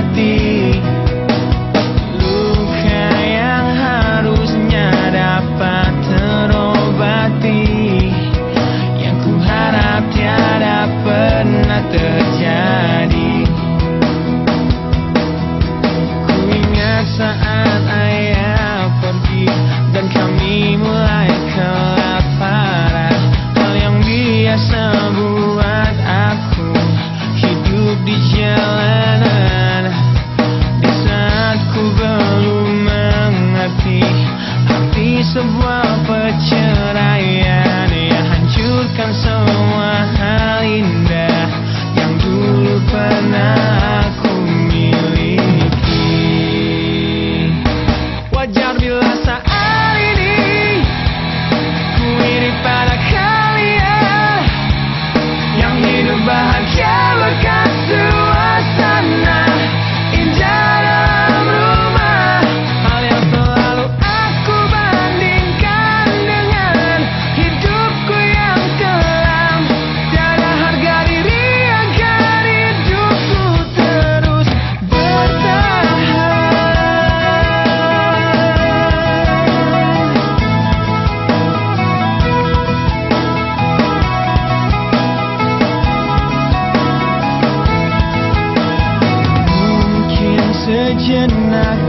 hati sebuah perceraian yang hancurkan semua. imagine I